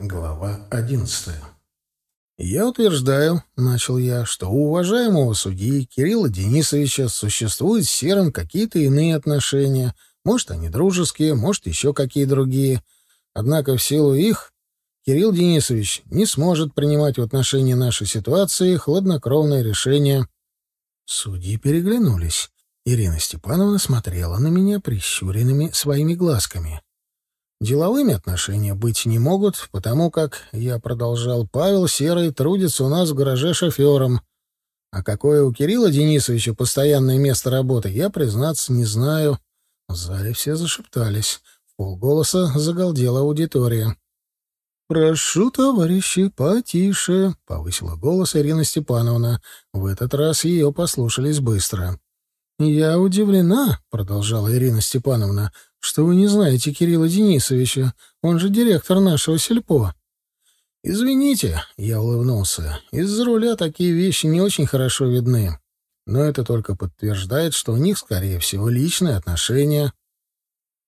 Глава одиннадцатая. «Я утверждаю, — начал я, — что у уважаемого судьи Кирилла Денисовича существуют с Серым какие-то иные отношения. Может, они дружеские, может, еще какие другие. Однако в силу их Кирилл Денисович не сможет принимать в отношении нашей ситуации хладнокровное решение». Судьи переглянулись. Ирина Степановна смотрела на меня прищуренными своими глазками. Деловыми отношения быть не могут, потому как, я продолжал, Павел Серый трудится у нас в гараже шофером. А какое у Кирилла Денисовича постоянное место работы, я, признаться, не знаю. В зале все зашептались. В полголоса загалдела аудитория. «Прошу, товарищи, потише», — повысила голос Ирина Степановна. В этот раз ее послушались быстро. «Я удивлена», — продолжала Ирина Степановна, что вы не знаете Кирилла Денисовича. Он же директор нашего сельпо. Извините, я улыбнулся. Из-за руля такие вещи не очень хорошо видны. Но это только подтверждает, что у них, скорее всего, личные отношения.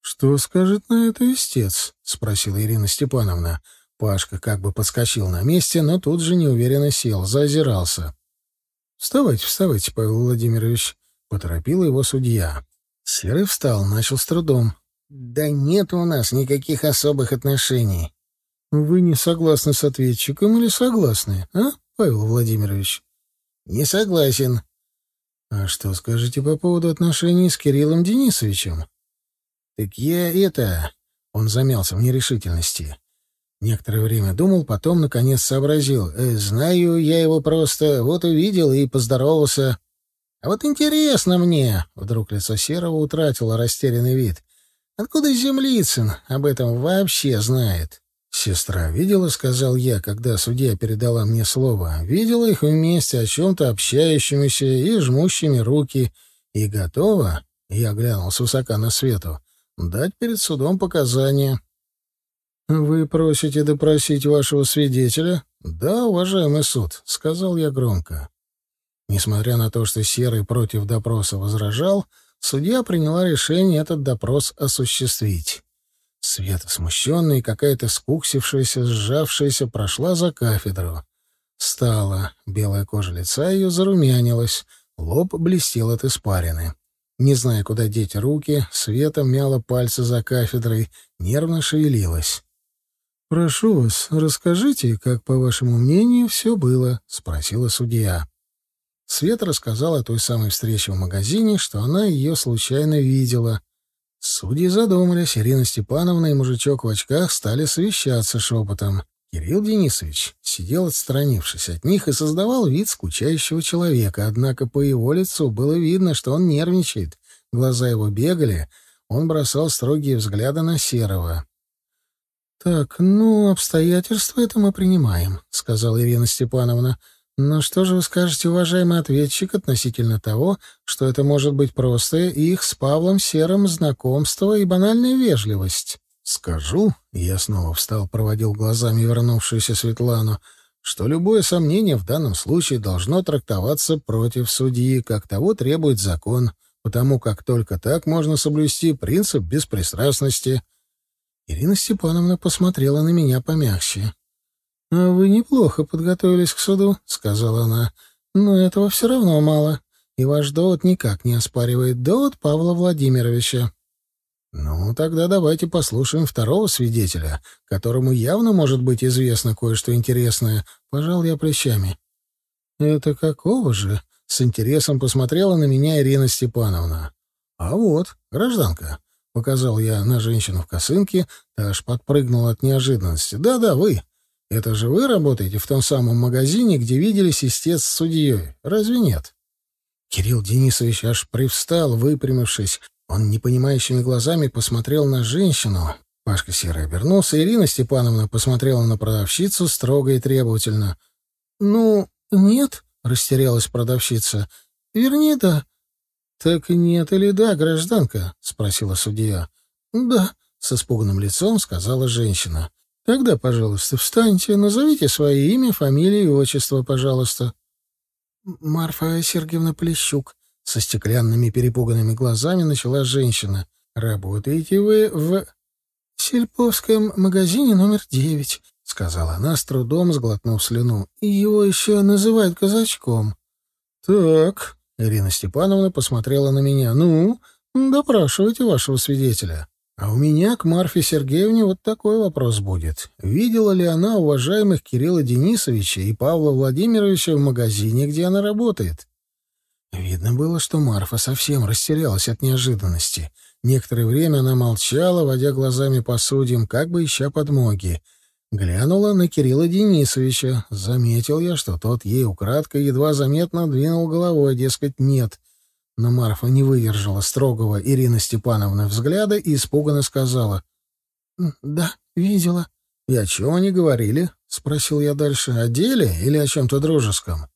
Что скажет на это истец? спросила Ирина Степановна. Пашка как бы подскочил на месте, но тут же неуверенно сел, заозирался. «Вставайте, вставайте, Павел Владимирович», — поторопила его судья. Серый встал, начал с трудом. Да нет у нас никаких особых отношений. Вы не согласны с ответчиком или согласны, а, Павел Владимирович? Не согласен. А что скажете по поводу отношений с Кириллом Денисовичем? Так я это... Он замялся в нерешительности. Некоторое время думал, потом, наконец, сообразил. «Э, «Знаю я его просто. Вот увидел и поздоровался. А вот интересно мне...» Вдруг лицо Серого утратило растерянный вид. Откуда Землицын об этом вообще знает? Сестра видела, сказал я, когда судья передала мне слово. Видела их вместе о чем-то общающимися и жмущими руки. И готова, я глянул с высока на свету, дать перед судом показания. «Вы просите допросить вашего свидетеля?» «Да, уважаемый суд», — сказал я громко. Несмотря на то, что Серый против допроса возражал, Судья приняла решение этот допрос осуществить. Света, смущенная и какая-то скуксившаяся, сжавшаяся, прошла за кафедру. Стала. Белая кожа лица ее зарумянилась, лоб блестел от испарины. Не зная, куда деть руки, Света мяла пальцы за кафедрой, нервно шевелилась. «Прошу вас, расскажите, как, по вашему мнению, все было?» — спросила судья. Света рассказала о той самой встрече в магазине, что она ее случайно видела. Судьи задумались, Ирина Степановна и мужичок в очках стали совещаться шепотом. Кирилл Денисович сидел, отстранившись от них, и создавал вид скучающего человека, однако по его лицу было видно, что он нервничает. Глаза его бегали, он бросал строгие взгляды на Серого. «Так, ну, обстоятельства это мы принимаем», — сказала Ирина Степановна. Но что же вы скажете, уважаемый ответчик, относительно того, что это может быть просто их с Павлом Серым знакомство и банальная вежливость? Скажу, я снова встал, проводил глазами вернувшуюся Светлану, что любое сомнение в данном случае должно трактоваться против судьи, как того требует закон, потому как только так можно соблюсти принцип беспристрастности. Ирина Степановна посмотрела на меня помягче. «А «Вы неплохо подготовились к суду», — сказала она. «Но этого все равно мало, и ваш довод никак не оспаривает довод Павла Владимировича». «Ну, тогда давайте послушаем второго свидетеля, которому явно может быть известно кое-что интересное», — пожал я плечами. «Это какого же?» — с интересом посмотрела на меня Ирина Степановна. «А вот, гражданка», — показал я на женщину в косынке, та аж подпрыгнула от неожиданности. «Да-да, вы. Это же вы работаете в том самом магазине, где виделись истец с судьей, разве нет? Кирилл Денисович аж привстал, выпрямившись. Он непонимающими глазами посмотрел на женщину. Пашка Серый обернулся, Ирина Степановна посмотрела на продавщицу строго и требовательно. «Ну, нет», — растерялась продавщица. «Вернее, да». «Так нет или да, гражданка?» — спросила судья. «Да», — с испуганным лицом сказала женщина. Тогда, пожалуйста, встаньте, назовите свое имя, фамилию и отчество, пожалуйста. Марфа Сергеевна Плещук. Со стеклянными перепуганными глазами начала женщина. Работаете вы в Сельповском магазине номер девять, сказала она, с трудом сглотнув слюну. «Его еще называют казачком». «Так», — Ирина Степановна посмотрела на меня. «Ну, допрашивайте вашего свидетеля». А у меня к Марфе Сергеевне вот такой вопрос будет. Видела ли она уважаемых Кирилла Денисовича и Павла Владимировича в магазине, где она работает? Видно было, что Марфа совсем растерялась от неожиданности. Некоторое время она молчала, водя глазами по судьям, как бы ища подмоги. Глянула на Кирилла Денисовича. Заметил я, что тот ей украдкой едва заметно двинул головой, дескать, нет. Но Марфа не выдержала строгого Ирины Степановны взгляда и испуганно сказала. «Да, видела». «И о чем они говорили?» — спросил я дальше. «О деле или о чем-то дружеском?»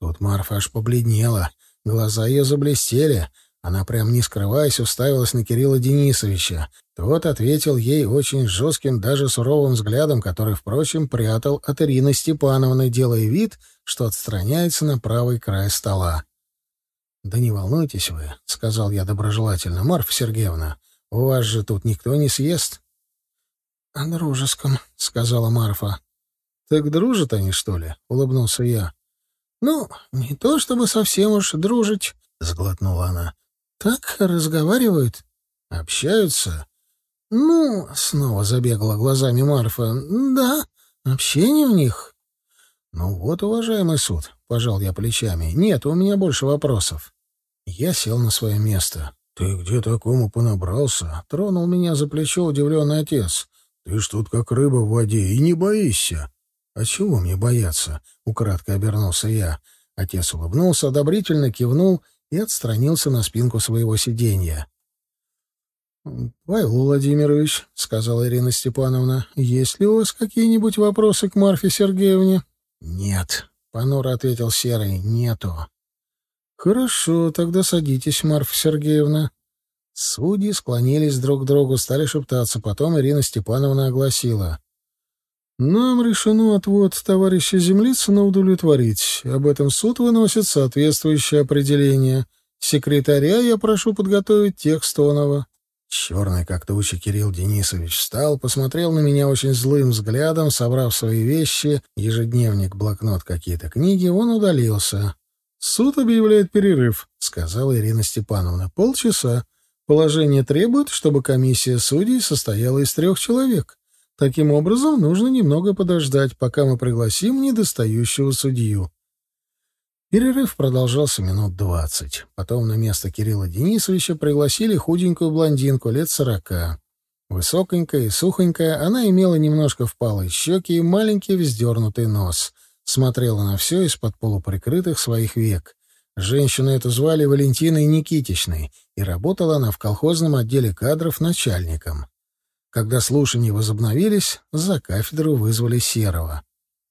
Тут Марфа аж побледнела. Глаза ее заблестели. Она прям не скрываясь уставилась на Кирилла Денисовича. Тот ответил ей очень жестким, даже суровым взглядом, который, впрочем, прятал от Ирины Степановны, делая вид, что отстраняется на правый край стола. «Да не волнуйтесь вы», — сказал я доброжелательно. «Марфа Сергеевна, у вас же тут никто не съест». «О дружеском», — сказала Марфа. «Так дружат они, что ли?» — улыбнулся я. «Ну, не то чтобы совсем уж дружить», — сглотнула она. «Так разговаривают, общаются». «Ну», — снова забегала глазами Марфа, — «да, общение у них». «Ну вот, уважаемый суд», — пожал я плечами, — «нет, у меня больше вопросов». Я сел на свое место. «Ты где такому понабрался?» — тронул меня за плечо удивленный отец. «Ты ж тут как рыба в воде и не боишься». «А чего мне бояться?» — украдко обернулся я. Отец улыбнулся, одобрительно кивнул и отстранился на спинку своего сиденья. «Павел Владимирович», — сказала Ирина Степановна, — «есть ли у вас какие-нибудь вопросы к Марфе Сергеевне?» «Нет», — понуро ответил Серый, — «нету». «Хорошо, тогда садитесь, Марфа Сергеевна». Судьи склонились друг к другу, стали шептаться. Потом Ирина Степановна огласила. «Нам решено отвод товарища Землицына удовлетворить. Об этом суд выносит соответствующее определение. Секретаря я прошу подготовить текст Онова». Черный, как туча, Кирилл Денисович встал, посмотрел на меня очень злым взглядом, собрав свои вещи, ежедневник, блокнот, какие-то книги, он удалился. «Суд объявляет перерыв», — сказала Ирина Степановна. «Полчаса. Положение требует, чтобы комиссия судей состояла из трех человек. Таким образом, нужно немного подождать, пока мы пригласим недостающего судью». Перерыв продолжался минут двадцать. Потом на место Кирилла Денисовича пригласили худенькую блондинку лет сорока. Высоконькая и сухонькая, она имела немножко впалые щеки и маленький вздернутый нос — смотрела на все из-под полуприкрытых своих век. Женщину эту звали Валентиной Никитичной, и работала она в колхозном отделе кадров начальником. Когда слушания возобновились, за кафедру вызвали Серого.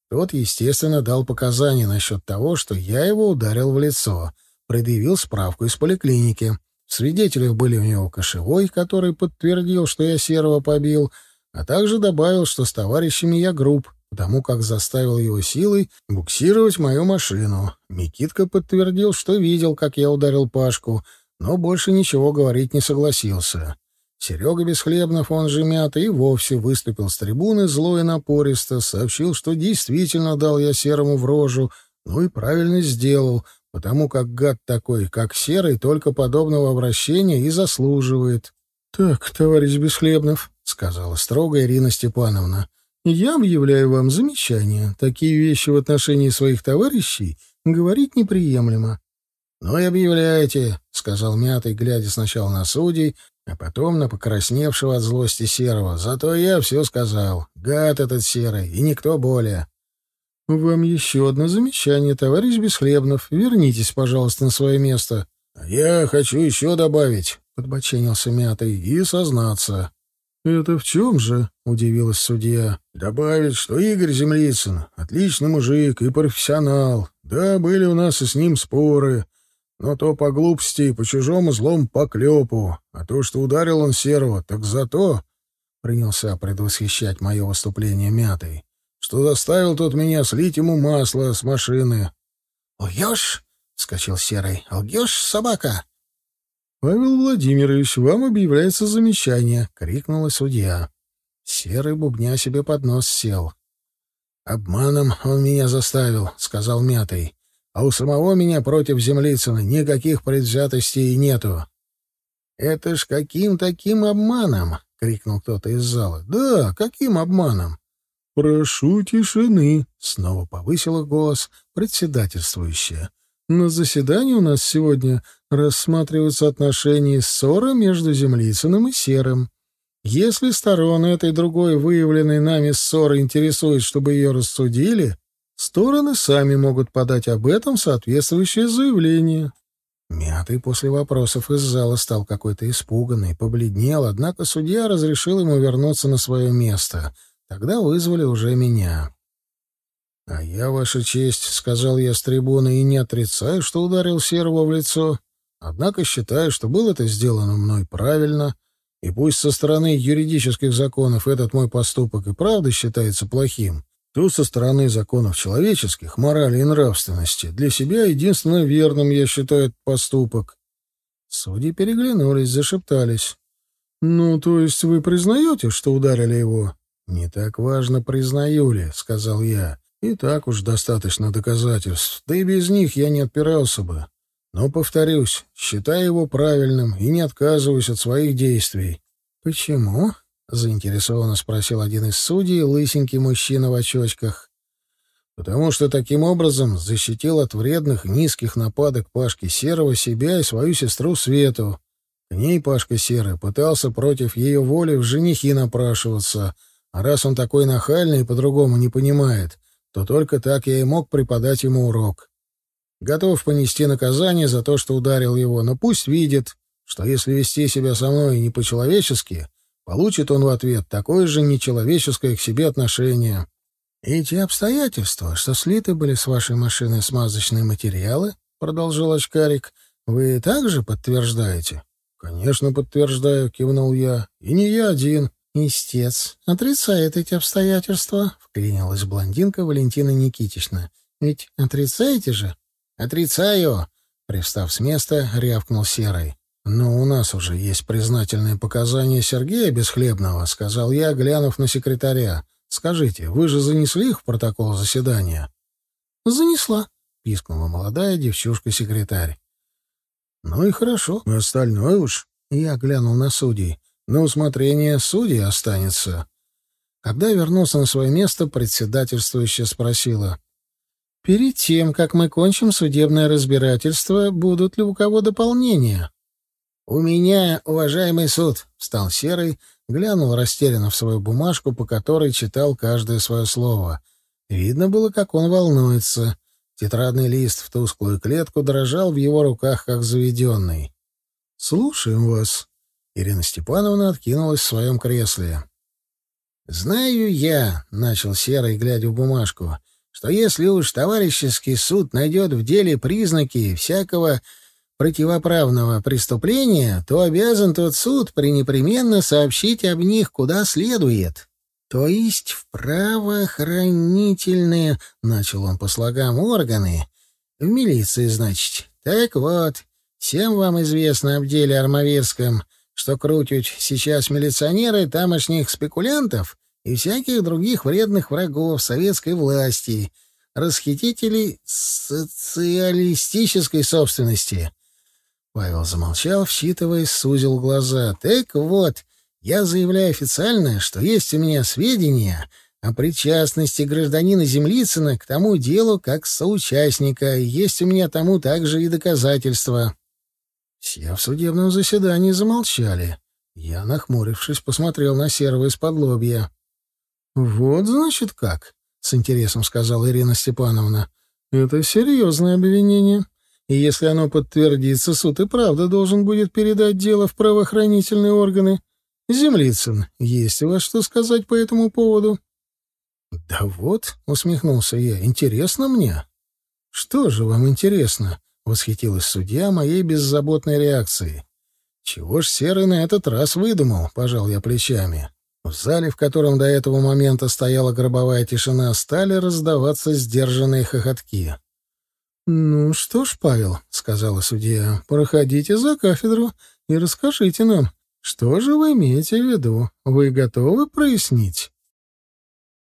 Тот, естественно, дал показания насчет того, что я его ударил в лицо, предъявил справку из поликлиники. В свидетелях были у него кошевой, который подтвердил, что я Серого побил, а также добавил, что с товарищами я груб, потому как заставил его силой буксировать мою машину. Микитка подтвердил, что видел, как я ударил Пашку, но больше ничего говорить не согласился. Серега Бесхлебнов, он же Мята, и вовсе выступил с трибуны зло и напористо, сообщил, что действительно дал я Серому в рожу, ну и правильно сделал, потому как гад такой, как Серый, только подобного обращения и заслуживает. — Так, товарищ Бесхлебнов, — сказала строго Ирина Степановна, я объявляю вам замечание. Такие вещи в отношении своих товарищей говорить неприемлемо. — Ну и объявляйте, — сказал Мятый, глядя сначала на судей, а потом на покрасневшего от злости Серого. Зато я все сказал. Гад этот Серый, и никто более. — Вам еще одно замечание, товарищ Бесхлебнов. Вернитесь, пожалуйста, на свое место. — Я хочу еще добавить, — подбоченился Мятый, — и сознаться. «Это в чем же?» — удивилась судья. «Добавить, что Игорь Землицын — отличный мужик и профессионал. Да, были у нас и с ним споры, но то по глупости и по чужому злому поклепу. А то, что ударил он Серого, так за то...» — принялся предвосхищать мое выступление мятый, что заставил тот меня слить ему масло с машины. «Лжешь?» — вскочил Серый. «Лжешь, собака?» «Павел Владимирович, вам объявляется замечание!» — крикнула судья. Серый бубня себе под нос сел. «Обманом он меня заставил», — сказал Мятый. «А у самого меня против Землицына никаких предвзятостей нету». «Это ж каким таким обманом?» — крикнул кто-то из зала. «Да, каким обманом?» «Прошу тишины», — снова повысила голос председательствующая. «На заседании у нас сегодня рассматриваются отношения ссоры между Землицыным и Серым. Если стороны этой другой выявленной нами ссоры интересует, чтобы ее рассудили, стороны сами могут подать об этом соответствующее заявление. Мятый после вопросов из зала стал какой-то испуганный, побледнел, однако судья разрешил ему вернуться на свое место. Тогда вызвали уже меня. — А я, Ваша честь, — сказал я с трибуны, — и не отрицаю, что ударил Серого в лицо. Однако считаю, что было это сделано мной правильно — и пусть со стороны юридических законов этот мой поступок и правда считается плохим, то со стороны законов человеческих, морали и нравственности, для себя единственно верным я считаю этот поступок. Судьи переглянулись, зашептались. «Ну, то есть вы признаете, что ударили его?» «Не так важно, признаю ли», — сказал я. «И так уж достаточно доказательств. Да и без них я не отпирался бы. Но, повторюсь, считаю его правильным и не отказываюсь от своих действий. «Почему?» — заинтересованно спросил один из судей, лысенький мужчина в очочках. «Потому что таким образом защитил от вредных низких нападок Пашки Серого себя и свою сестру Свету. К ней Пашка Серый пытался против ее воли в женихи напрашиваться, а раз он такой нахальный и по-другому не понимает, то только так я и мог преподать ему урок. Готов понести наказание за то, что ударил его, но пусть видит, что если вести себя со мной не по-человечески, получит он в ответ такое же нечеловеческое к себе отношение. «Эти обстоятельства, что слиты были с вашей машиной смазочные материалы, — продолжил очкарик, — вы также подтверждаете?» «Конечно, подтверждаю», — кивнул я. «И не я один». «Истец отрицает эти обстоятельства», — вклинилась блондинка Валентина Никитична. «Ведь отрицаете же?» «Отрицаю!» — пристав с места, рявкнул Серый. «Но у нас уже есть признательные показания Сергея Бесхлебного», — сказал я, глянув на секретаря. «Скажите, вы же занесли их в протокол заседания?» «Занесла», — пискнула молодая девчушка-секретарь. «Ну и хорошо, остальное уж...» — я глянул на судей. «На усмотрение судей останется». Когда вернулся на свое место, председательствующая спросила. Перед тем, как мы кончим судебное разбирательство, будут ли у кого дополнения? У меня, уважаемый суд, встал Серый, глянул растерянно в свою бумажку, по которой читал каждое свое слово. Видно было, как он волнуется. Тетрадный лист в тусклую клетку дрожал в его руках, как заведенный. «Слушаем вас». Ирина Степановна откинулась в своем кресле. «Знаю я», — начал Серый, глядя в бумажку, что если уж товарищеский суд найдет в деле признаки всякого противоправного преступления, то обязан тот суд пренепременно сообщить об них куда следует. То есть в правоохранительные, — начал он по слогам, — органы. В милиции, значит. Так вот, всем вам известно об деле Армавирском, что крутят сейчас милиционеры тамошних спекулянтов, и всяких других вредных врагов советской власти, расхитителей социалистической собственности. Павел замолчал, вчитываясь, сузил глаза. «Так вот, я заявляю официально, что есть у меня сведения о причастности гражданина Землицына к тому делу как соучастника, есть у меня тому также и доказательства». Все в судебном заседании замолчали. Я, нахмурившись, посмотрел на Серого из-под лобья. «Вот, значит, как», — с интересом сказала Ирина Степановна. «Это серьезное обвинение. И если оно подтвердится, суд и правда должен будет передать дело в правоохранительные органы. Землицын, есть у вас что сказать по этому поводу?» «Да вот», — усмехнулся я, — «интересно мне». «Что же вам интересно?» — восхитилась судья моей беззаботной реакцией. «Чего ж Серый на этот раз выдумал?» — пожал я плечами. В зале, в котором до этого момента стояла гробовая тишина, стали раздаваться сдержанные хохотки. «Ну что ж, Павел», — сказала судья, — «проходите за кафедру и расскажите нам, что же вы имеете в виду? Вы готовы прояснить?»